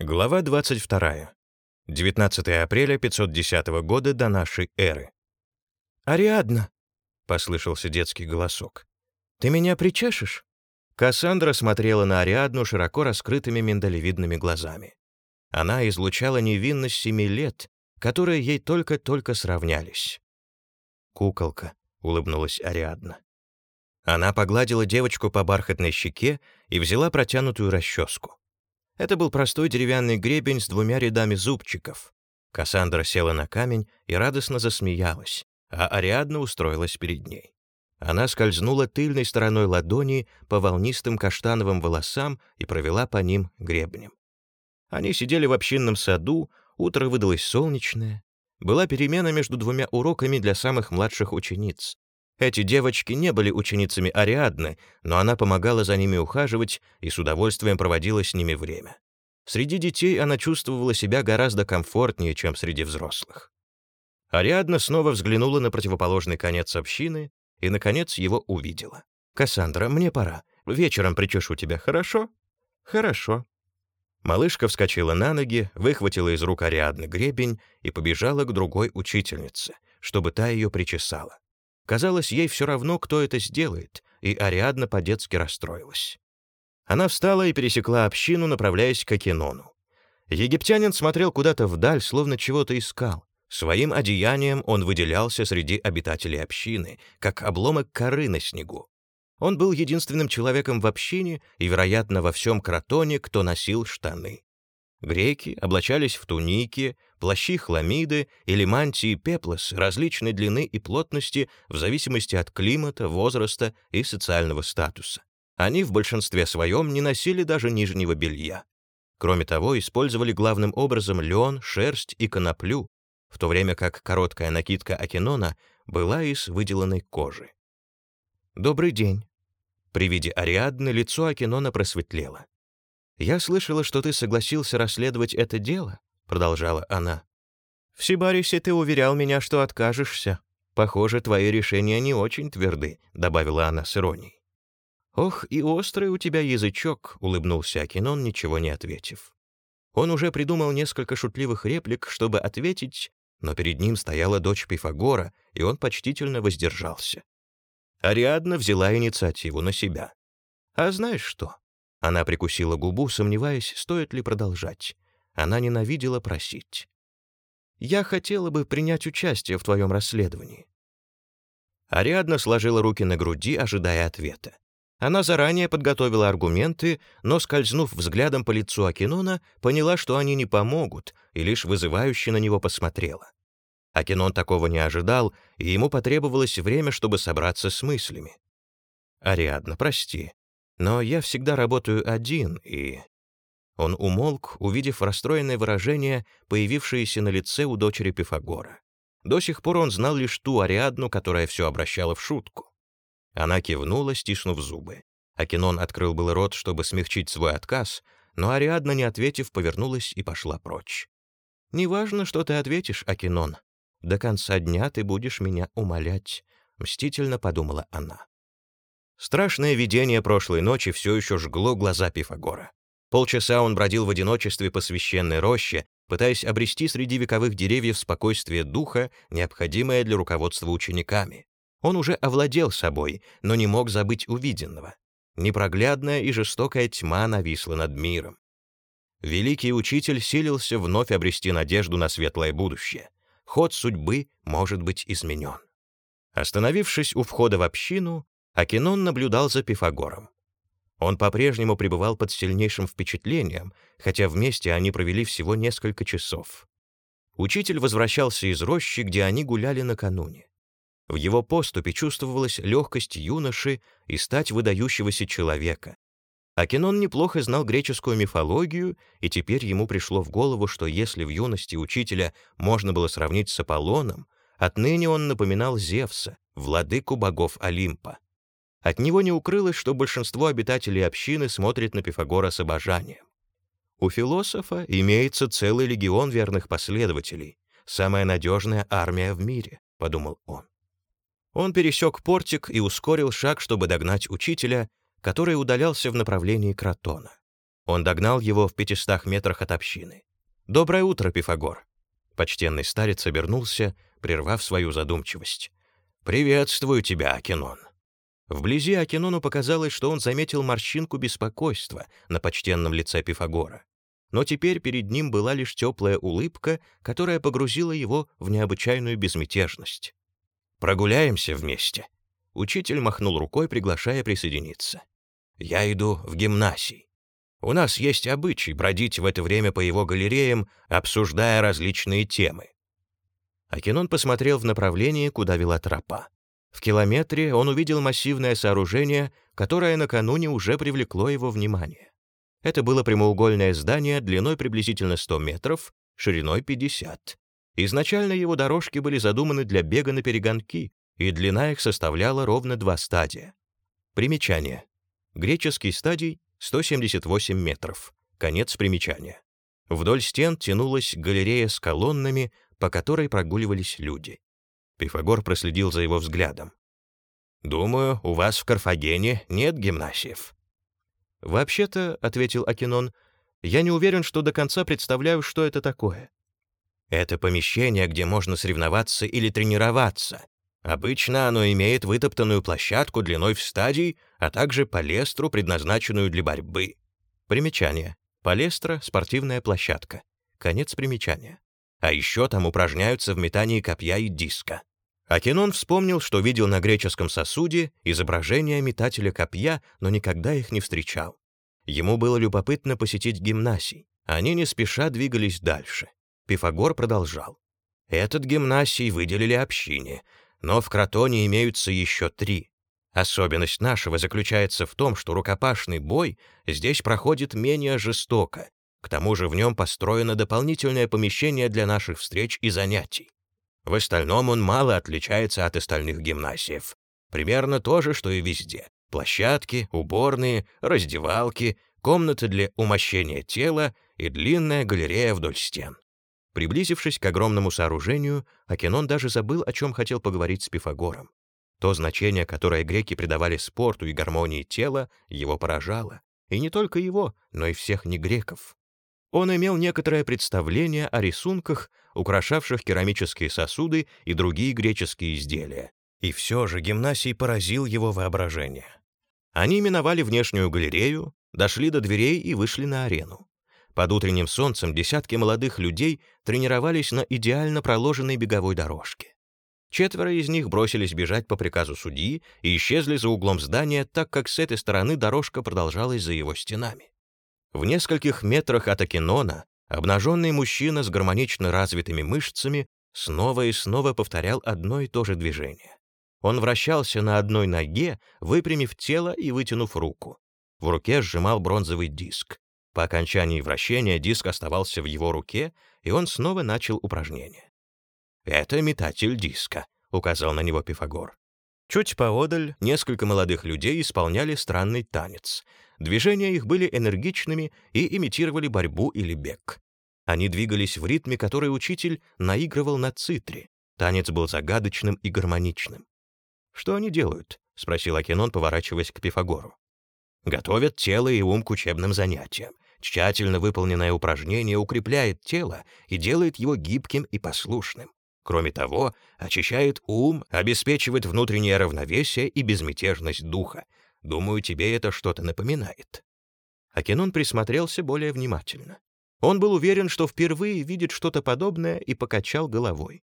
Глава 22. 19 апреля 510 года до нашей эры. «Ариадна!» — послышался детский голосок. «Ты меня причешешь?» Кассандра смотрела на Ариадну широко раскрытыми миндалевидными глазами. Она излучала невинность семи лет, которые ей только-только сравнялись. «Куколка», — улыбнулась Ариадна. Она погладила девочку по бархатной щеке и взяла протянутую расческу. Это был простой деревянный гребень с двумя рядами зубчиков. Кассандра села на камень и радостно засмеялась, а Ариадна устроилась перед ней. Она скользнула тыльной стороной ладони по волнистым каштановым волосам и провела по ним гребнем. Они сидели в общинном саду, утро выдалось солнечное. Была перемена между двумя уроками для самых младших учениц. Эти девочки не были ученицами Ариадны, но она помогала за ними ухаживать и с удовольствием проводила с ними время. Среди детей она чувствовала себя гораздо комфортнее, чем среди взрослых. Ариадна снова взглянула на противоположный конец общины и, наконец, его увидела. «Кассандра, мне пора. Вечером причешу тебя, хорошо?» «Хорошо». Малышка вскочила на ноги, выхватила из рук Ариадны гребень и побежала к другой учительнице, чтобы та ее причесала. Казалось, ей все равно, кто это сделает, и Ариадна по-детски расстроилась. Она встала и пересекла общину, направляясь к Акинону. Египтянин смотрел куда-то вдаль, словно чего-то искал. Своим одеянием он выделялся среди обитателей общины, как обломок коры на снегу. Он был единственным человеком в общине и, вероятно, во всем Кротоне, кто носил штаны. Греки облачались в туники, плащи хламиды или мантии пеплос различной длины и плотности в зависимости от климата, возраста и социального статуса. Они в большинстве своем не носили даже нижнего белья. Кроме того, использовали главным образом лен, шерсть и коноплю, в то время как короткая накидка Акинона была из выделанной кожи. «Добрый день». При виде Ариадны лицо Акинона просветлело. «Я слышала, что ты согласился расследовать это дело», — продолжала она. «В Сибарисе ты уверял меня, что откажешься. Похоже, твои решения не очень тверды», — добавила она с иронией. «Ох, и острый у тебя язычок», — улыбнулся Акинон, ничего не ответив. Он уже придумал несколько шутливых реплик, чтобы ответить, но перед ним стояла дочь Пифагора, и он почтительно воздержался. Ариадна взяла инициативу на себя. «А знаешь что?» Она прикусила губу, сомневаясь, стоит ли продолжать. Она ненавидела просить. «Я хотела бы принять участие в твоем расследовании». Ариадна сложила руки на груди, ожидая ответа. Она заранее подготовила аргументы, но, скользнув взглядом по лицу Акинона, поняла, что они не помогут, и лишь вызывающе на него посмотрела. Акинон такого не ожидал, и ему потребовалось время, чтобы собраться с мыслями. «Ариадна, прости, но я всегда работаю один, и...» Он умолк, увидев расстроенное выражение, появившееся на лице у дочери Пифагора. До сих пор он знал лишь ту Ариадну, которая все обращала в шутку. Она кивнула, стиснув зубы. Акинон открыл был рот, чтобы смягчить свой отказ, но Ариадна, не ответив, повернулась и пошла прочь. «Неважно, что ты ответишь, Акинон. До конца дня ты будешь меня умолять», — мстительно подумала она. Страшное видение прошлой ночи все еще жгло глаза Пифагора. Полчаса он бродил в одиночестве по священной роще, пытаясь обрести среди вековых деревьев спокойствие духа, необходимое для руководства учениками. Он уже овладел собой, но не мог забыть увиденного. Непроглядная и жестокая тьма нависла над миром. Великий учитель силился вновь обрести надежду на светлое будущее. Ход судьбы может быть изменен. Остановившись у входа в общину, Акинон наблюдал за Пифагором. Он по-прежнему пребывал под сильнейшим впечатлением, хотя вместе они провели всего несколько часов. Учитель возвращался из рощи, где они гуляли накануне. В его поступе чувствовалась легкость юноши и стать выдающегося человека. Акинон неплохо знал греческую мифологию, и теперь ему пришло в голову, что если в юности учителя можно было сравнить с Аполлоном, отныне он напоминал Зевса, владыку богов Олимпа. От него не укрылось, что большинство обитателей общины смотрит на Пифагора с обожанием. У философа имеется целый легион верных последователей, самая надежная армия в мире, подумал он. Он пересек портик и ускорил шаг, чтобы догнать учителя, который удалялся в направлении Кротона. Он догнал его в пятистах метрах от общины. «Доброе утро, Пифагор!» Почтенный старец обернулся, прервав свою задумчивость. «Приветствую тебя, Акинон!» Вблизи Акинону показалось, что он заметил морщинку беспокойства на почтенном лице Пифагора. Но теперь перед ним была лишь теплая улыбка, которая погрузила его в необычайную безмятежность. «Прогуляемся вместе», Учитель махнул рукой, приглашая присоединиться. «Я иду в гимнасий. У нас есть обычай бродить в это время по его галереям, обсуждая различные темы». Акинон посмотрел в направлении, куда вела тропа. В километре он увидел массивное сооружение, которое накануне уже привлекло его внимание. Это было прямоугольное здание длиной приблизительно 100 метров, шириной 50. Изначально его дорожки были задуманы для бега на перегонки, и длина их составляла ровно два стадия. Примечание. Греческий стадий — 178 метров. Конец примечания. Вдоль стен тянулась галерея с колоннами, по которой прогуливались люди. Пифагор проследил за его взглядом. «Думаю, у вас в Карфагене нет гимнасиев». «Вообще-то», — ответил Акинон, — «я не уверен, что до конца представляю, что это такое». «Это помещение, где можно соревноваться или тренироваться, Обычно оно имеет вытоптанную площадку длиной в стадий, а также палестру, предназначенную для борьбы. Примечание. Палестра — спортивная площадка. Конец примечания. А еще там упражняются в метании копья и диска. Акинон вспомнил, что видел на греческом сосуде изображения метателя копья, но никогда их не встречал. Ему было любопытно посетить гимнасий. Они не спеша двигались дальше. Пифагор продолжал. Этот гимнасий выделили общине, но в Кротоне имеются еще три. Особенность нашего заключается в том, что рукопашный бой здесь проходит менее жестоко. К тому же в нем построено дополнительное помещение для наших встреч и занятий. В остальном он мало отличается от остальных гимнасиев. Примерно то же, что и везде. Площадки, уборные, раздевалки, комнаты для умощения тела и длинная галерея вдоль стен. Приблизившись к огромному сооружению, Акинон даже забыл, о чем хотел поговорить с Пифагором. То значение, которое греки придавали спорту и гармонии тела, его поражало. И не только его, но и всех негреков. Он имел некоторое представление о рисунках, украшавших керамические сосуды и другие греческие изделия. И все же гимнасий поразил его воображение. Они миновали внешнюю галерею, дошли до дверей и вышли на арену. Под утренним солнцем десятки молодых людей тренировались на идеально проложенной беговой дорожке. Четверо из них бросились бежать по приказу судьи и исчезли за углом здания, так как с этой стороны дорожка продолжалась за его стенами. В нескольких метрах от Акинона обнаженный мужчина с гармонично развитыми мышцами снова и снова повторял одно и то же движение. Он вращался на одной ноге, выпрямив тело и вытянув руку. В руке сжимал бронзовый диск. По окончании вращения диск оставался в его руке, и он снова начал упражнение. «Это метатель диска», — указал на него Пифагор. Чуть поодаль несколько молодых людей исполняли странный танец. Движения их были энергичными и имитировали борьбу или бег. Они двигались в ритме, который учитель наигрывал на цитре. Танец был загадочным и гармоничным. «Что они делают?» — спросил Акинон, поворачиваясь к Пифагору. «Готовят тело и ум к учебным занятиям. Тщательно выполненное упражнение укрепляет тело и делает его гибким и послушным. Кроме того, очищает ум, обеспечивает внутреннее равновесие и безмятежность духа. Думаю, тебе это что-то напоминает». Акинон присмотрелся более внимательно. Он был уверен, что впервые видит что-то подобное и покачал головой.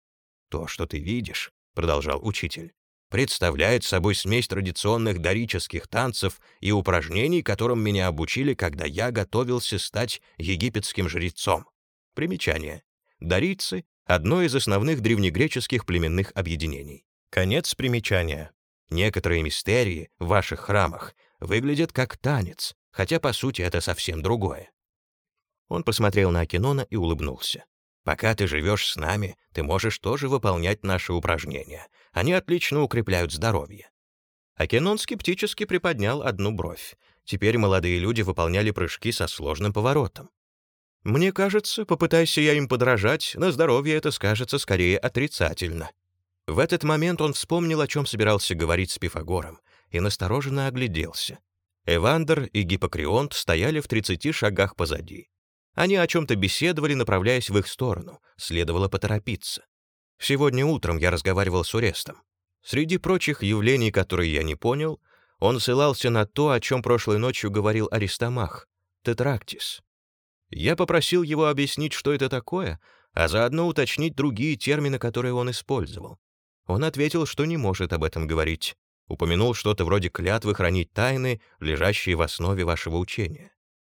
«То, что ты видишь», — продолжал учитель, представляет собой смесь традиционных дорических танцев и упражнений, которым меня обучили, когда я готовился стать египетским жрецом. Примечание. Дарийцы — одно из основных древнегреческих племенных объединений. Конец примечания. Некоторые мистерии в ваших храмах выглядят как танец, хотя по сути это совсем другое. Он посмотрел на Акинона и улыбнулся. Пока ты живешь с нами, ты можешь тоже выполнять наши упражнения. Они отлично укрепляют здоровье». Акенон скептически приподнял одну бровь. Теперь молодые люди выполняли прыжки со сложным поворотом. «Мне кажется, попытайся я им подражать, на здоровье это скажется скорее отрицательно». В этот момент он вспомнил, о чем собирался говорить с Пифагором, и настороженно огляделся. Эвандер и Гиппокрионт стояли в 30 шагах позади. Они о чем-то беседовали, направляясь в их сторону. Следовало поторопиться. Сегодня утром я разговаривал с Урестом. Среди прочих явлений, которые я не понял, он ссылался на то, о чем прошлой ночью говорил Аристомах — тетрактис. Я попросил его объяснить, что это такое, а заодно уточнить другие термины, которые он использовал. Он ответил, что не может об этом говорить. Упомянул что-то вроде клятвы хранить тайны, лежащие в основе вашего учения.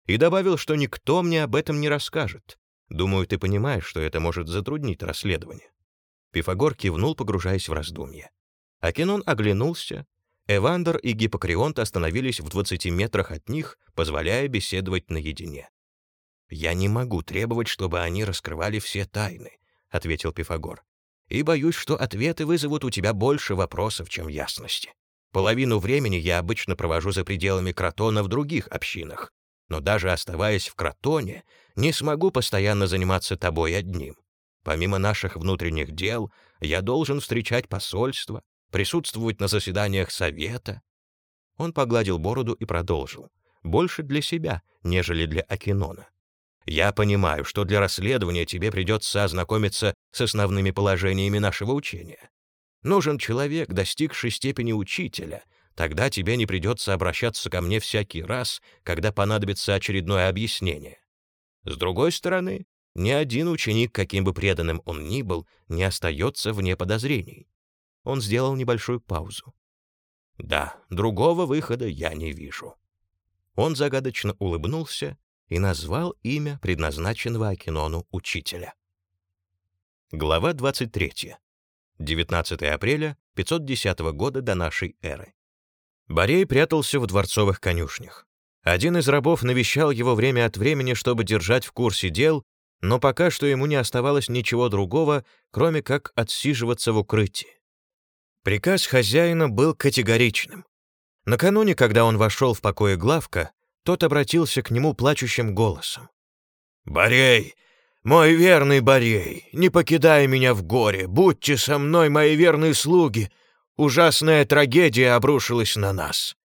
И добавил, что никто мне об этом не расскажет. Думаю, ты понимаешь, что это может затруднить расследование. Пифагор кивнул, погружаясь в раздумье. Акинон оглянулся. Эвандер и Гиппокрионт остановились в 20 метрах от них, позволяя беседовать наедине. «Я не могу требовать, чтобы они раскрывали все тайны», — ответил Пифагор. «И боюсь, что ответы вызовут у тебя больше вопросов, чем ясности. Половину времени я обычно провожу за пределами Кротона в других общинах, но даже оставаясь в Кротоне, не смогу постоянно заниматься тобой одним. Помимо наших внутренних дел, я должен встречать посольство, присутствовать на заседаниях совета». Он погладил бороду и продолжил. «Больше для себя, нежели для Акинона. Я понимаю, что для расследования тебе придется ознакомиться с основными положениями нашего учения. Нужен человек, достигший степени учителя, тогда тебе не придется обращаться ко мне всякий раз, когда понадобится очередное объяснение. С другой стороны, ни один ученик, каким бы преданным он ни был, не остается вне подозрений. Он сделал небольшую паузу. Да, другого выхода я не вижу. Он загадочно улыбнулся и назвал имя предназначенного Акинону учителя. Глава 23. 19 апреля 510 года до нашей эры. Борей прятался в дворцовых конюшнях. Один из рабов навещал его время от времени, чтобы держать в курсе дел, но пока что ему не оставалось ничего другого, кроме как отсиживаться в укрытии. Приказ хозяина был категоричным. Накануне, когда он вошел в покое главка, тот обратился к нему плачущим голосом. «Борей, мой верный Борей, не покидай меня в горе, будьте со мной, мои верные слуги. Ужасная трагедия обрушилась на нас».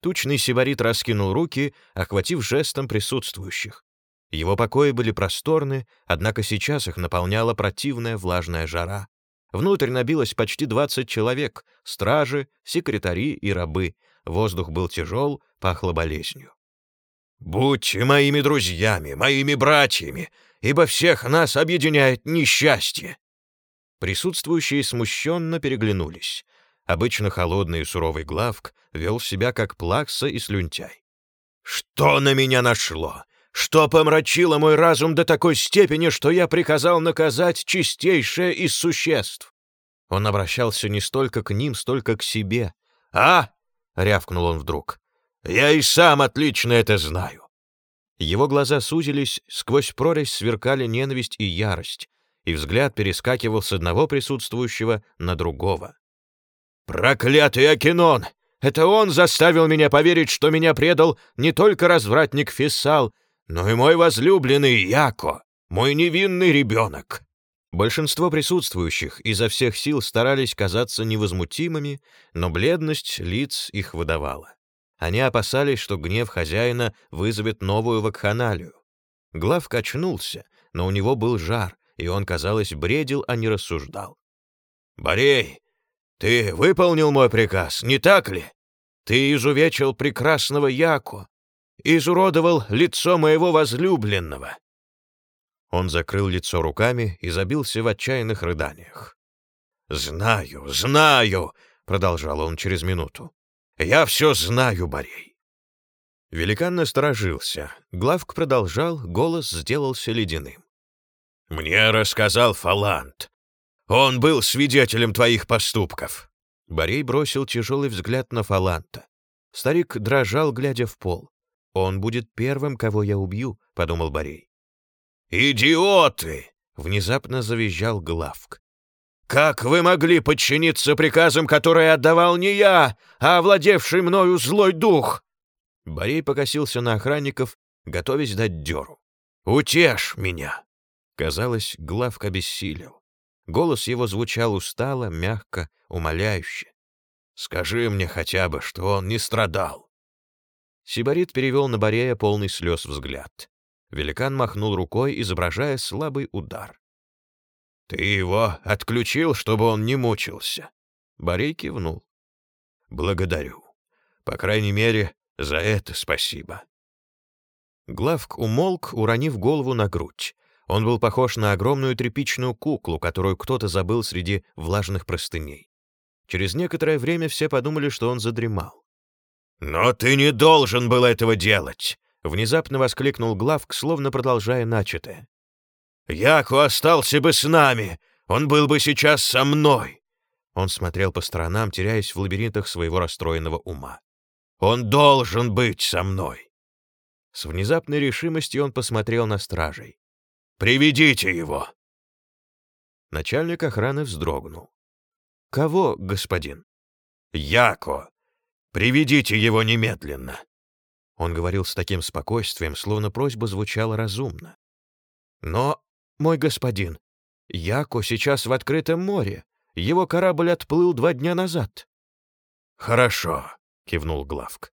Тучный сибарит раскинул руки, охватив жестом присутствующих. Его покои были просторны, однако сейчас их наполняла противная влажная жара. Внутрь набилось почти 20 человек, стражи, секретари и рабы. Воздух был тяжел, пахло болезнью. Будьте моими друзьями, моими братьями, ибо всех нас объединяет несчастье!» Присутствующие смущенно переглянулись. Обычно холодный и суровый главк вел себя как плакса и слюнтяй. «Что на меня нашло? Что помрачило мой разум до такой степени, что я приказал наказать чистейшее из существ?» Он обращался не столько к ним, столько к себе. «А!» — рявкнул он вдруг. Я и сам отлично это знаю. Его глаза сузились, сквозь прорезь сверкали ненависть и ярость, и взгляд перескакивал с одного присутствующего на другого. «Проклятый Акинон! Это он заставил меня поверить, что меня предал не только развратник Фессал, но и мой возлюбленный Яко, мой невинный ребенок!» Большинство присутствующих изо всех сил старались казаться невозмутимыми, но бледность лиц их выдавала. Они опасались, что гнев хозяина вызовет новую вакханалию. Глав качнулся, но у него был жар, и он, казалось, бредил, а не рассуждал. «Борей, ты выполнил мой приказ, не так ли? Ты изувечил прекрасного Яку, изуродовал лицо моего возлюбленного». Он закрыл лицо руками и забился в отчаянных рыданиях. «Знаю, знаю!» — продолжал он через минуту. Я все знаю, Борей. Великан насторожился. Главк продолжал, голос сделался ледяным. «Мне рассказал Фалант. Он был свидетелем твоих поступков». Борей бросил тяжелый взгляд на Фаланта. Старик дрожал, глядя в пол. «Он будет первым, кого я убью», — подумал Борей. «Идиоты!» — внезапно завизжал Главк. Как вы могли подчиниться приказам, которые отдавал не я, а овладевший мною злой дух?» Борей покосился на охранников, готовясь дать дёру. «Утешь меня!» Казалось, Главка бессилел. Голос его звучал устало, мягко, умоляюще. «Скажи мне хотя бы, что он не страдал». Сибарит перевел на Борея полный слез взгляд. Великан махнул рукой, изображая слабый удар. «Ты его отключил, чтобы он не мучился?» Борей кивнул. «Благодарю. По крайней мере, за это спасибо». Главк умолк, уронив голову на грудь. Он был похож на огромную тряпичную куклу, которую кто-то забыл среди влажных простыней. Через некоторое время все подумали, что он задремал. «Но ты не должен был этого делать!» — внезапно воскликнул Главк, словно продолжая начатое. «Яку остался бы с нами! Он был бы сейчас со мной!» Он смотрел по сторонам, теряясь в лабиринтах своего расстроенного ума. «Он должен быть со мной!» С внезапной решимостью он посмотрел на стражей. «Приведите его!» Начальник охраны вздрогнул. «Кого, господин?» «Яко! Приведите его немедленно!» Он говорил с таким спокойствием, словно просьба звучала разумно. «Но, мой господин, Яко сейчас в открытом море. Его корабль отплыл два дня назад». «Хорошо», — кивнул Главк.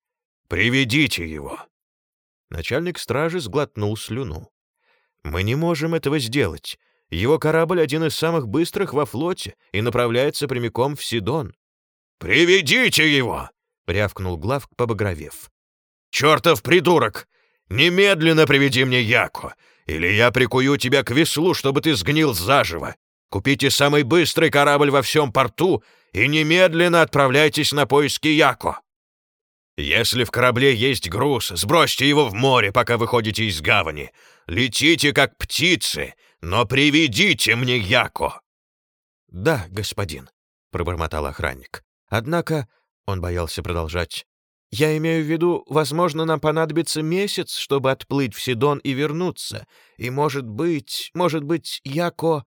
«Приведите его». Начальник стражи сглотнул слюну. «Мы не можем этого сделать. Его корабль один из самых быстрых во флоте и направляется прямиком в Сидон». «Приведите его!» — рявкнул Главк, побагровев. «Чертов придурок! Немедленно приведи мне Яко, или я прикую тебя к веслу, чтобы ты сгнил заживо. Купите самый быстрый корабль во всем порту и немедленно отправляйтесь на поиски Яко. Если в корабле есть груз, сбросьте его в море, пока выходите из гавани. Летите, как птицы, но приведите мне Яко!» «Да, господин», — пробормотал охранник. «Однако...» — он боялся продолжать. «Я имею в виду, возможно, нам понадобится месяц, чтобы отплыть в Сидон и вернуться. И, может быть, может быть, Яко...»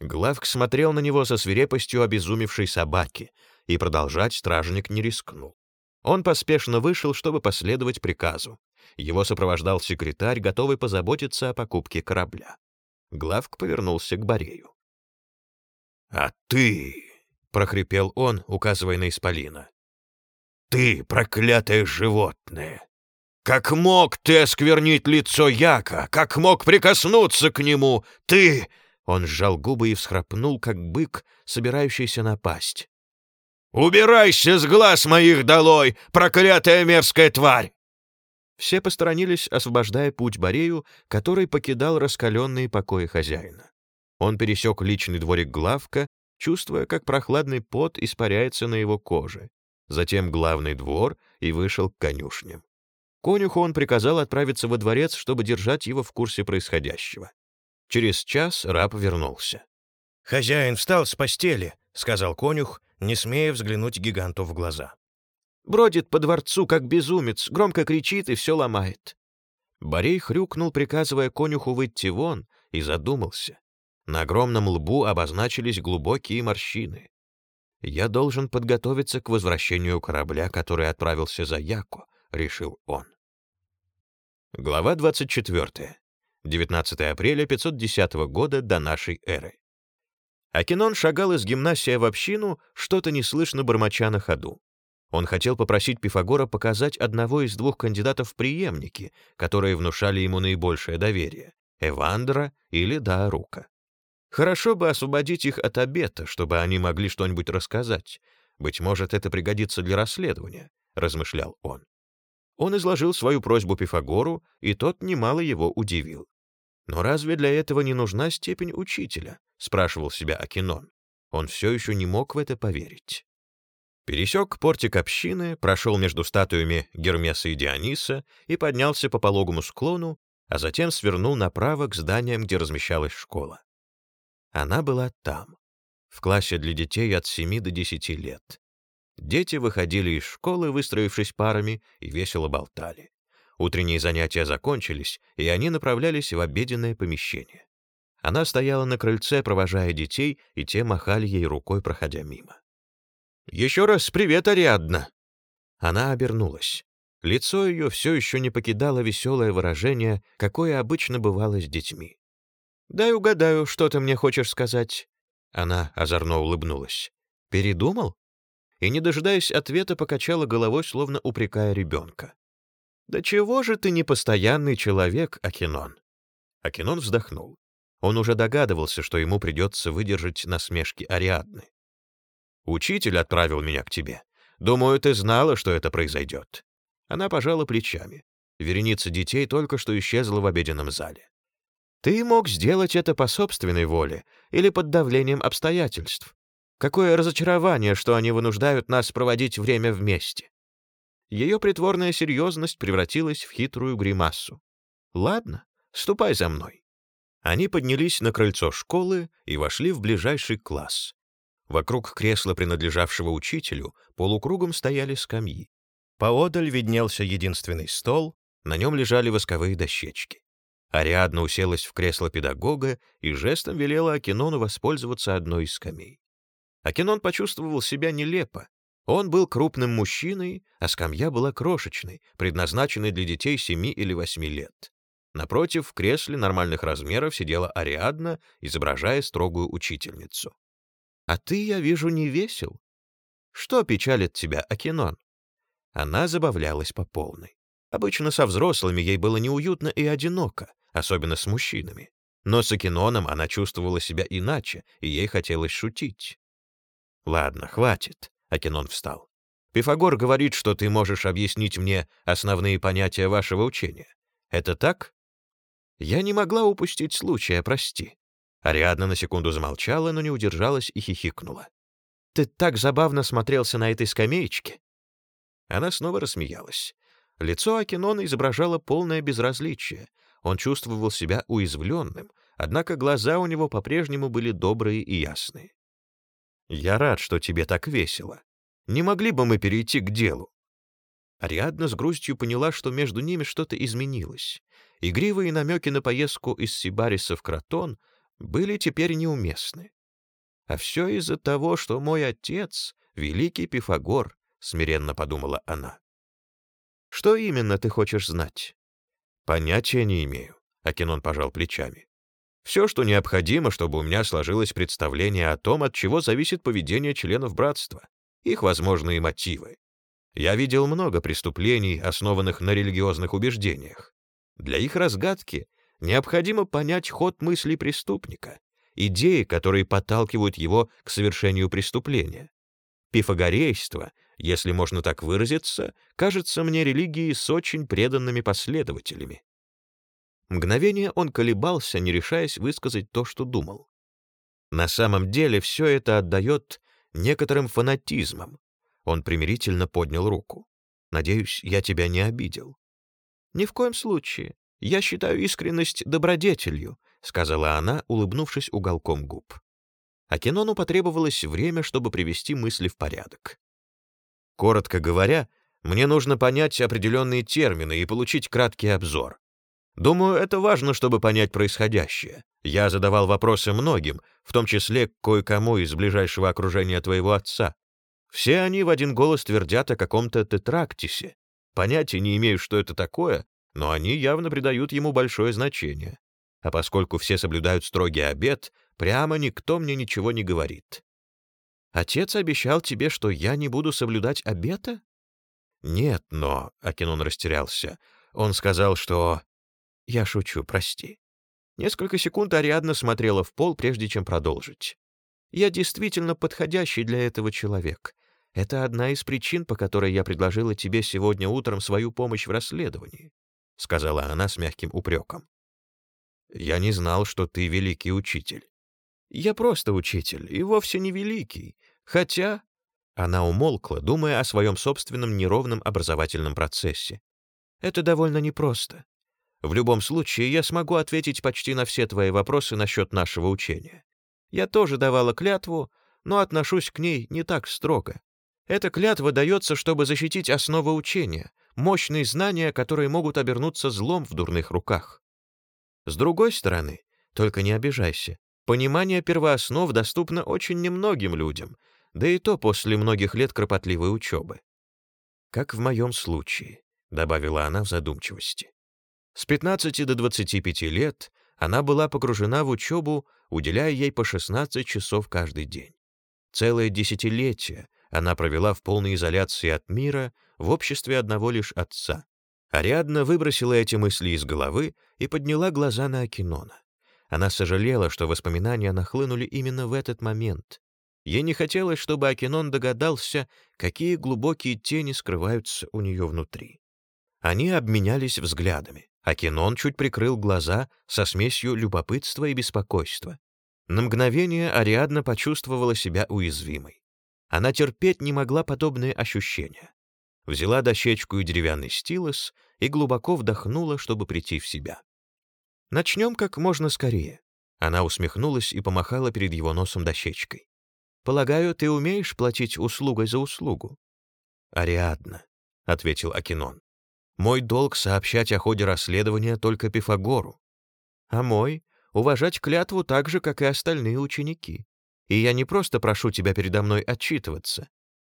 Главк смотрел на него со свирепостью обезумевшей собаки, и продолжать стражник не рискнул. Он поспешно вышел, чтобы последовать приказу. Его сопровождал секретарь, готовый позаботиться о покупке корабля. Главк повернулся к Борею. «А ты...» — прохрипел он, указывая на Исполина. «Ты, проклятое животное! Как мог ты осквернить лицо Яка? Как мог прикоснуться к нему? Ты...» Он сжал губы и всхрапнул, как бык, собирающийся напасть. «Убирайся с глаз моих долой, проклятая мерзкая тварь!» Все посторонились, освобождая путь Борею, который покидал раскаленные покои хозяина. Он пересек личный дворик главка, чувствуя, как прохладный пот испаряется на его коже. Затем главный двор и вышел к конюшням. Конюху он приказал отправиться во дворец, чтобы держать его в курсе происходящего. Через час раб вернулся. «Хозяин встал с постели», — сказал конюх, не смея взглянуть гиганту в глаза. «Бродит по дворцу, как безумец, громко кричит и все ломает». Борей хрюкнул, приказывая конюху выйти вон, и задумался. На огромном лбу обозначились глубокие морщины. «Я должен подготовиться к возвращению корабля, который отправился за Яко», — решил он. Глава 24. 19 апреля 510 года до нашей эры. Акинон шагал из гимнасия в общину, что-то неслышно бормоча на ходу. Он хотел попросить Пифагора показать одного из двух кандидатов в преемники, которые внушали ему наибольшее доверие — Эвандра или Даарука. Хорошо бы освободить их от обета, чтобы они могли что-нибудь рассказать. Быть может, это пригодится для расследования, — размышлял он. Он изложил свою просьбу Пифагору, и тот немало его удивил. Но разве для этого не нужна степень учителя? — спрашивал себя Акинон. Он все еще не мог в это поверить. Пересек портик общины, прошел между статуями Гермеса и Диониса и поднялся по пологому склону, а затем свернул направо к зданиям, где размещалась школа. Она была там, в классе для детей от 7 до 10 лет. Дети выходили из школы, выстроившись парами, и весело болтали. Утренние занятия закончились, и они направлялись в обеденное помещение. Она стояла на крыльце, провожая детей, и те махали ей рукой, проходя мимо. «Еще раз привет, Ариадна!» Она обернулась. Лицо ее все еще не покидало веселое выражение, какое обычно бывало с детьми. «Дай угадаю, что ты мне хочешь сказать?» Она озорно улыбнулась. «Передумал?» И, не дожидаясь ответа, покачала головой, словно упрекая ребенка. «Да чего же ты непостоянный человек, Акинон?» Акинон вздохнул. Он уже догадывался, что ему придется выдержать насмешки Ариадны. «Учитель отправил меня к тебе. Думаю, ты знала, что это произойдет». Она пожала плечами. Вереница детей только что исчезла в обеденном зале. «Ты мог сделать это по собственной воле или под давлением обстоятельств. Какое разочарование, что они вынуждают нас проводить время вместе». Ее притворная серьезность превратилась в хитрую гримасу. «Ладно, ступай за мной». Они поднялись на крыльцо школы и вошли в ближайший класс. Вокруг кресла, принадлежавшего учителю, полукругом стояли скамьи. Поодаль виднелся единственный стол, на нем лежали восковые дощечки. Ариадна уселась в кресло педагога и жестом велела Акинону воспользоваться одной из скамей. Акинон почувствовал себя нелепо. Он был крупным мужчиной, а скамья была крошечной, предназначенной для детей семи или восьми лет. Напротив, в кресле нормальных размеров сидела Ариадна, изображая строгую учительницу. «А ты, я вижу, не весел. Что печалит тебя, Акинон?» Она забавлялась по полной. Обычно со взрослыми ей было неуютно и одиноко, особенно с мужчинами. Но с Акиноном она чувствовала себя иначе, и ей хотелось шутить. «Ладно, хватит», — Акинон встал. «Пифагор говорит, что ты можешь объяснить мне основные понятия вашего учения. Это так?» «Я не могла упустить случая, прости». Ариадна на секунду замолчала, но не удержалась и хихикнула. «Ты так забавно смотрелся на этой скамеечке!» Она снова рассмеялась. Лицо Акинона изображало полное безразличие. Он чувствовал себя уязвленным, однако глаза у него по-прежнему были добрые и ясные. «Я рад, что тебе так весело. Не могли бы мы перейти к делу?» Ариадна с грустью поняла, что между ними что-то изменилось. Игривые намеки на поездку из Сибариса в Кротон были теперь неуместны. А все из-за того, что мой отец — великий Пифагор, — смиренно подумала она. «Что именно ты хочешь знать?» «Понятия не имею», — Акинон пожал плечами. «Все, что необходимо, чтобы у меня сложилось представление о том, от чего зависит поведение членов братства, их возможные мотивы. Я видел много преступлений, основанных на религиозных убеждениях. Для их разгадки необходимо понять ход мыслей преступника, идеи, которые подталкивают его к совершению преступления. Пифагорейство, если можно так выразиться, кажется мне религией с очень преданными последователями. Мгновение он колебался, не решаясь высказать то, что думал. На самом деле все это отдает некоторым фанатизмом. Он примирительно поднял руку. «Надеюсь, я тебя не обидел». «Ни в коем случае. Я считаю искренность добродетелью», — сказала она, улыбнувшись уголком губ. А Кинону потребовалось время, чтобы привести мысли в порядок. Коротко говоря, мне нужно понять определенные термины и получить краткий обзор. Думаю, это важно, чтобы понять происходящее. Я задавал вопросы многим, в том числе кое-кому из ближайшего окружения твоего отца. Все они в один голос твердят о каком-то тетрактисе. Понятия не имею, что это такое, но они явно придают ему большое значение. А поскольку все соблюдают строгий обет, прямо никто мне ничего не говорит. Отец обещал тебе, что я не буду соблюдать обета? Нет, но, — Акинон растерялся, — он сказал, что... Я шучу, прости. Несколько секунд Ариадна смотрела в пол, прежде чем продолжить. Я действительно подходящий для этого человек. Это одна из причин, по которой я предложила тебе сегодня утром свою помощь в расследовании. — сказала она с мягким упреком. «Я не знал, что ты великий учитель». «Я просто учитель, и вовсе не великий. Хотя...» Она умолкла, думая о своем собственном неровном образовательном процессе. «Это довольно непросто. В любом случае, я смогу ответить почти на все твои вопросы насчет нашего учения. Я тоже давала клятву, но отношусь к ней не так строго. Эта клятва дается, чтобы защитить основы учения, мощные знания, которые могут обернуться злом в дурных руках. С другой стороны, только не обижайся, понимание первооснов доступно очень немногим людям, да и то после многих лет кропотливой учебы. «Как в моем случае», — добавила она в задумчивости. С 15 до 25 лет она была погружена в учебу, уделяя ей по 16 часов каждый день. Целое десятилетие она провела в полной изоляции от мира в обществе одного лишь отца. Ариадна выбросила эти мысли из головы и подняла глаза на Акинона. Она сожалела, что воспоминания нахлынули именно в этот момент. Ей не хотелось, чтобы Акинон догадался, какие глубокие тени скрываются у нее внутри. Они обменялись взглядами. Акинон чуть прикрыл глаза со смесью любопытства и беспокойства. На мгновение Ариадна почувствовала себя уязвимой. Она терпеть не могла подобные ощущения. Взяла дощечку и деревянный стилус и глубоко вдохнула, чтобы прийти в себя. «Начнем как можно скорее». Она усмехнулась и помахала перед его носом дощечкой. Полагаю, ты умеешь платить услугой за услугу?» «Ариадна», — ответил Акинон. «Мой долг — сообщать о ходе расследования только Пифагору. А мой — уважать клятву так же, как и остальные ученики. И я не просто прошу тебя передо мной отчитываться.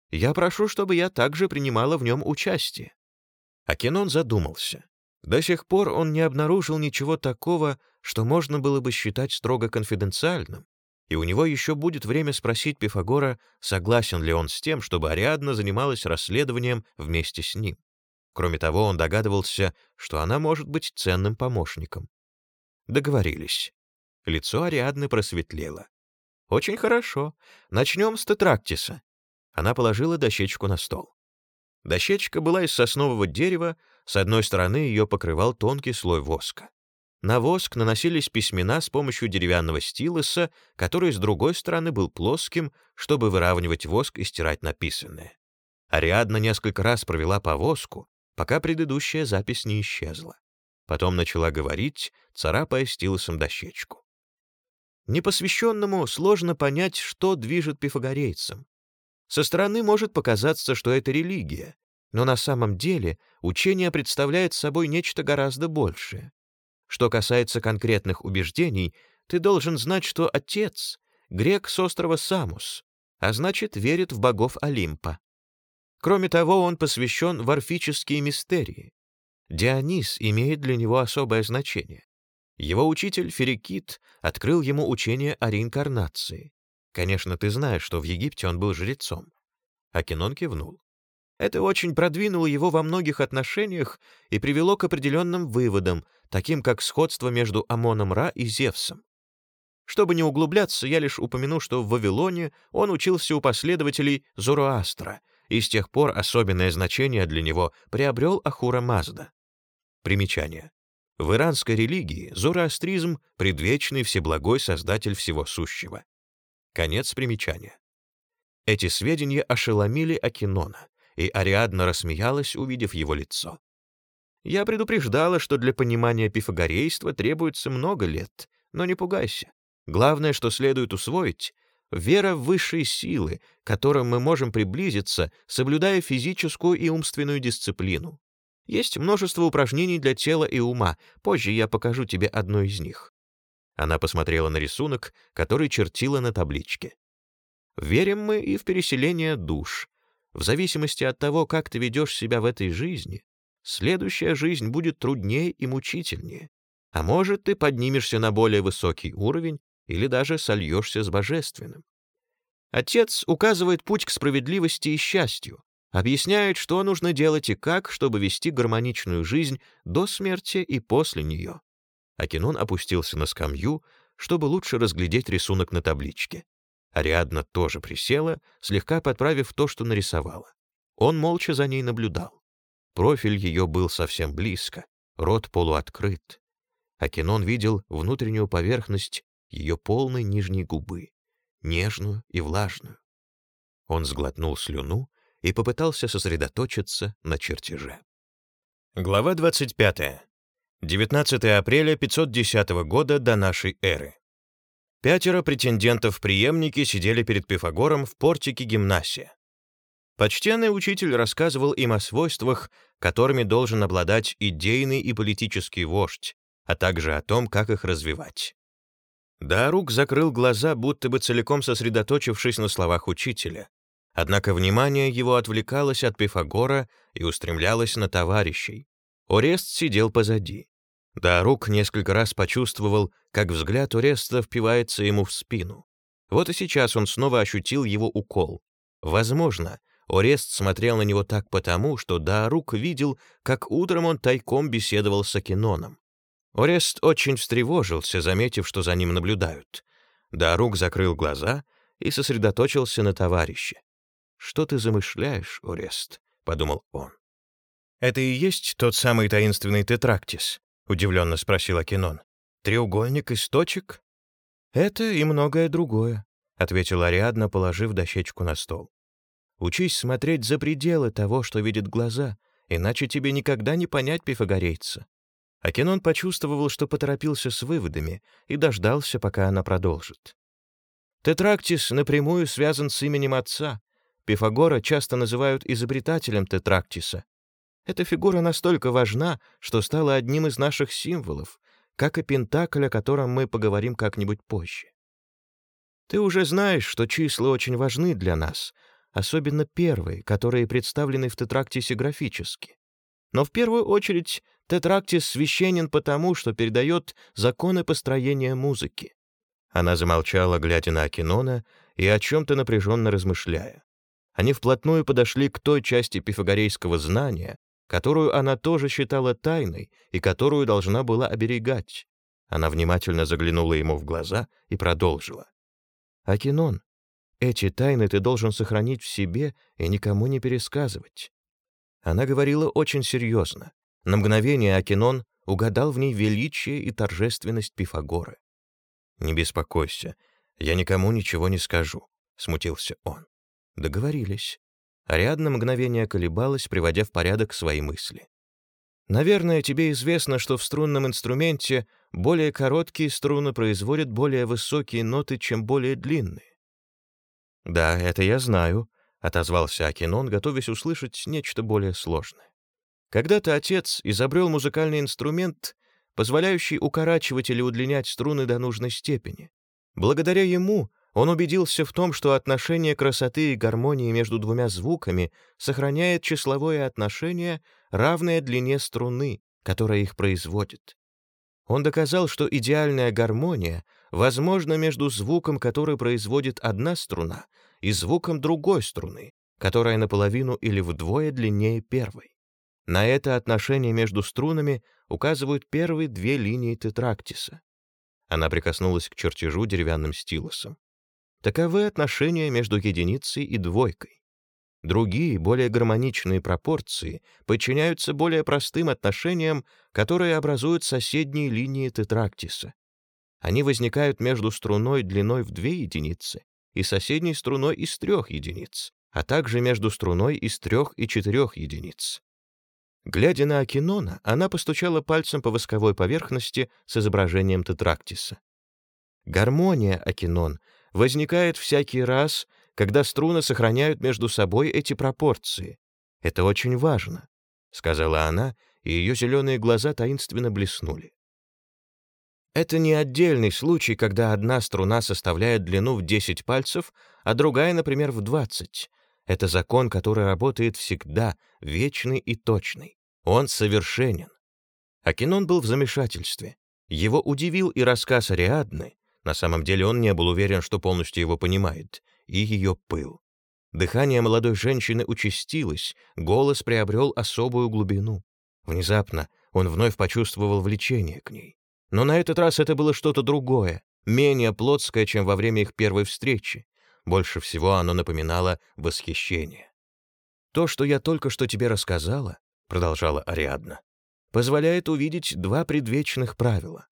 Я прошу, чтобы я также принимала в нем участие». Акинон задумался. До сих пор он не обнаружил ничего такого, что можно было бы считать строго конфиденциальным, и у него еще будет время спросить Пифагора, согласен ли он с тем, чтобы Ариадна занималась расследованием вместе с ним. Кроме того, он догадывался, что она может быть ценным помощником. Договорились. Лицо Ариадны просветлело. «Очень хорошо. Начнем с тетрактиса». Она положила дощечку на стол. Дощечка была из соснового дерева, с одной стороны ее покрывал тонкий слой воска. На воск наносились письмена с помощью деревянного стилуса, который с другой стороны был плоским, чтобы выравнивать воск и стирать написанное. Ариадна несколько раз провела по воску, пока предыдущая запись не исчезла. Потом начала говорить, царапая стилусом дощечку. Непосвященному сложно понять, что движет пифагорейцам. Со стороны может показаться, что это религия, но на самом деле учение представляет собой нечто гораздо большее. Что касается конкретных убеждений, ты должен знать, что отец — грек с острова Самус, а значит, верит в богов Олимпа. Кроме того, он посвящен в орфические мистерии. Дионис имеет для него особое значение. Его учитель Ферикит открыл ему учение о реинкарнации. Конечно, ты знаешь, что в Египте он был жрецом. Акинон кивнул. Это очень продвинуло его во многих отношениях и привело к определенным выводам, таким как сходство между Амоном Ра и Зевсом. Чтобы не углубляться, я лишь упомяну, что в Вавилоне он учился у последователей Зороастра, и с тех пор особенное значение для него приобрел Ахура Мазда. Примечание. В иранской религии зороастризм — предвечный всеблагой создатель всего сущего. Конец примечания. Эти сведения ошеломили Акинона, и Ариадна рассмеялась, увидев его лицо. Я предупреждала, что для понимания пифагорейства требуется много лет, но не пугайся. Главное, что следует усвоить — вера в высшие силы, к которым мы можем приблизиться, соблюдая физическую и умственную дисциплину. Есть множество упражнений для тела и ума, позже я покажу тебе одно из них. Она посмотрела на рисунок, который чертила на табличке. Верим мы и в переселение душ, в зависимости от того, как ты ведешь себя в этой жизни, следующая жизнь будет труднее и мучительнее. А может, ты поднимешься на более высокий уровень или даже сольешься с божественным. Отец указывает путь к справедливости и счастью, объясняет, что нужно делать и как, чтобы вести гармоничную жизнь до смерти и после нее. Акинон опустился на скамью, чтобы лучше разглядеть рисунок на табличке. Ариадна тоже присела, слегка подправив то, что нарисовала. Он молча за ней наблюдал. Профиль ее был совсем близко, рот полуоткрыт. Акинон видел внутреннюю поверхность ее полной нижней губы, нежную и влажную. Он сглотнул слюну и попытался сосредоточиться на чертеже. Глава 25. 19 апреля 510 года до нашей эры. Пятеро претендентов в преемники сидели перед Пифагором в портике гимнасия. Почтенный учитель рассказывал им о свойствах, которыми должен обладать идейный и политический вождь, а также о том, как их развивать. Дарук закрыл глаза, будто бы целиком сосредоточившись на словах учителя. Однако внимание его отвлекалось от Пифагора и устремлялось на товарищей. Орест сидел позади. Дарук несколько раз почувствовал, как взгляд Ореста впивается ему в спину. Вот и сейчас он снова ощутил его укол. Возможно, Орест смотрел на него так потому, что Даарук видел, как утром он тайком беседовал с Акиноном. Орест очень встревожился, заметив, что за ним наблюдают. Даарук закрыл глаза и сосредоточился на товарище. «Что ты замышляешь, Орест?» — подумал он. «Это и есть тот самый таинственный тетрактис?» — удивленно спросил Акинон. «Треугольник из точек?» «Это и многое другое», — ответила Ариадна, положив дощечку на стол. «Учись смотреть за пределы того, что видят глаза, иначе тебе никогда не понять пифагорейца». Акинон почувствовал, что поторопился с выводами и дождался, пока она продолжит. Тетрактис напрямую связан с именем отца. Пифагора часто называют изобретателем тетрактиса, эта фигура настолько важна, что стала одним из наших символов, как и Пентакль, о котором мы поговорим как-нибудь позже. Ты уже знаешь, что числа очень важны для нас, особенно первые, которые представлены в тетрактисе графически. Но в первую очередь тетрактис священен потому, что передает законы построения музыки. Она замолчала, глядя на Акинона и о чем-то напряженно размышляя. Они вплотную подошли к той части пифагорейского знания, которую она тоже считала тайной и которую должна была оберегать. Она внимательно заглянула ему в глаза и продолжила. «Акинон, эти тайны ты должен сохранить в себе и никому не пересказывать». Она говорила очень серьезно. На мгновение Акинон угадал в ней величие и торжественность Пифагоры. «Не беспокойся, я никому ничего не скажу», — смутился он. Договорились. Ариадна мгновение колебалась, приводя в порядок свои мысли. «Наверное, тебе известно, что в струнном инструменте более короткие струны производят более высокие ноты, чем более длинные». «Да, это я знаю», — отозвался Акинон, готовясь услышать нечто более сложное. «Когда-то отец изобрел музыкальный инструмент, позволяющий укорачивать или удлинять струны до нужной степени. Благодаря ему он убедился в том, что отношение красоты и гармонии между двумя звуками сохраняет числовое отношение, равное длине струны, которая их производит. Он доказал, что идеальная гармония возможна между звуком, который производит одна струна, и звуком другой струны, которая наполовину или вдвое длиннее первой. На это отношение между струнами указывают первые две линии тетрактиса. Она прикоснулась к чертежу деревянным стилусом. Таковы отношения между единицей и двойкой. Другие, более гармоничные пропорции подчиняются более простым отношениям, которые образуют соседние линии тетрактиса. Они возникают между струной длиной в две единицы и соседней струной из трех единиц, а также между струной из трех и четырех единиц. Глядя на Акинона, она постучала пальцем по восковой поверхности с изображением тетрактиса. Гармония, Акинон, возникает всякий раз, когда струны сохраняют между собой эти пропорции. Это очень важно», — сказала она, и ее зеленые глаза таинственно блеснули. Это не отдельный случай, когда одна струна составляет длину в 10 пальцев, а другая, например, в 20. Это закон, который работает всегда, вечный и точный. Он совершенен. Акинон был в замешательстве. Его удивил и рассказ Ариадны, на самом деле он не был уверен, что полностью его понимает, и ее пыл. Дыхание молодой женщины участилось, голос приобрел особую глубину. Внезапно он вновь почувствовал влечение к ней. Но на этот раз это было что-то другое, менее плотское, чем во время их первой встречи. Больше всего оно напоминало восхищение. «То, что я только что тебе рассказала», — продолжала Ариадна, «позволяет увидеть два предвечных правила.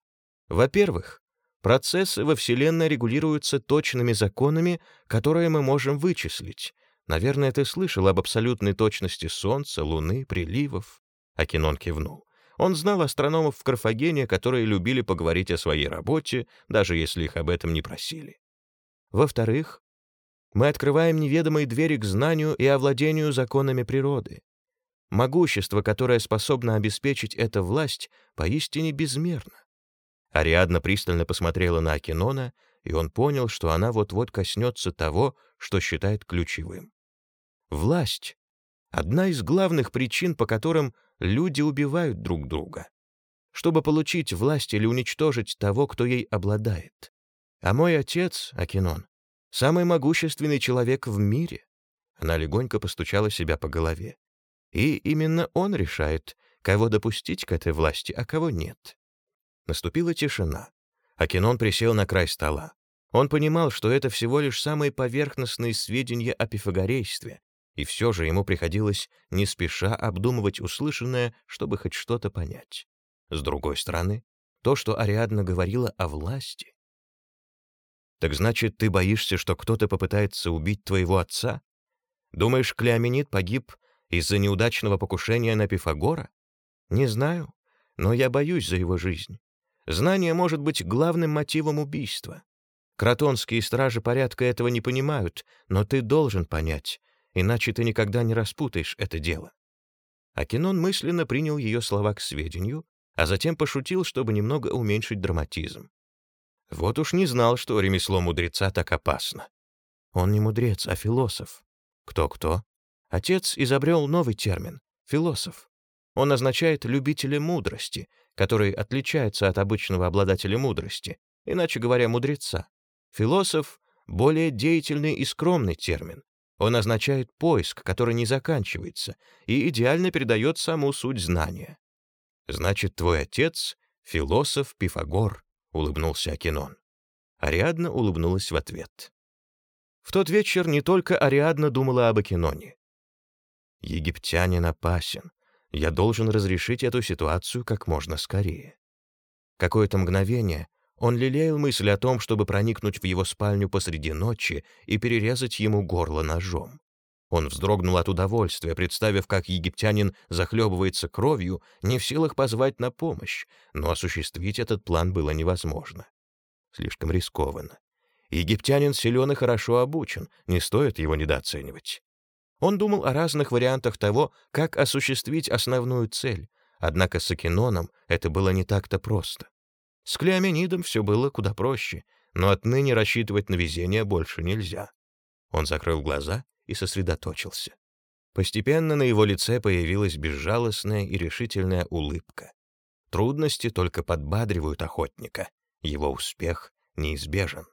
Во-первых, Процессы во Вселенной регулируются точными законами, которые мы можем вычислить. Наверное, ты слышал об абсолютной точности Солнца, Луны, приливов. Акинон кивнул. Он знал астрономов в Карфагене, которые любили поговорить о своей работе, даже если их об этом не просили. Во-вторых, мы открываем неведомые двери к знанию и овладению законами природы. Могущество, которое способно обеспечить эта власть, поистине безмерно. Ариадна пристально посмотрела на Акинона, и он понял, что она вот-вот коснется того, что считает ключевым. Власть — одна из главных причин, по которым люди убивают друг друга. Чтобы получить власть или уничтожить того, кто ей обладает. А мой отец, Акинон, самый могущественный человек в мире. Она легонько постучала себя по голове. И именно он решает, кого допустить к этой власти, а кого нет. Наступила тишина. Акинон присел на край стола. Он понимал, что это всего лишь самые поверхностные сведения о пифагорействе, и все же ему приходилось не спеша обдумывать услышанное, чтобы хоть что-то понять. С другой стороны, то, что Ариадна говорила о власти. «Так значит, ты боишься, что кто-то попытается убить твоего отца? Думаешь, Клеоменид погиб из-за неудачного покушения на Пифагора? Не знаю, но я боюсь за его жизнь. Знание может быть главным мотивом убийства. Кротонские стражи порядка этого не понимают, но ты должен понять, иначе ты никогда не распутаешь это дело». Акинон мысленно принял ее слова к сведению, а затем пошутил, чтобы немного уменьшить драматизм. Вот уж не знал, что ремесло мудреца так опасно. Он не мудрец, а философ. Кто-кто? Отец изобрел новый термин — философ. Он означает любителя мудрости, который отличается от обычного обладателя мудрости, иначе говоря, мудреца. Философ — более деятельный и скромный термин. Он означает поиск, который не заканчивается, и идеально передает саму суть знания. Значит, твой отец — философ Пифагор, — улыбнулся Акинон. Ариадна улыбнулась в ответ. В тот вечер не только Ариадна думала об Акиноне. «Египтянин опасен. Я должен разрешить эту ситуацию как можно скорее». Какое-то мгновение он лелеял мысль о том, чтобы проникнуть в его спальню посреди ночи и перерезать ему горло ножом. Он вздрогнул от удовольствия, представив, как египтянин захлебывается кровью, не в силах позвать на помощь, но осуществить этот план было невозможно. Слишком рискованно. Египтянин силен и хорошо обучен, не стоит его недооценивать. Он думал о разных вариантах того, как осуществить основную цель, однако с Акиноном это было не так-то просто. С Клеоменидом все было куда проще, но отныне рассчитывать на везение больше нельзя. Он закрыл глаза и сосредоточился. Постепенно на его лице появилась безжалостная и решительная улыбка. Трудности только подбадривают охотника, его успех неизбежен.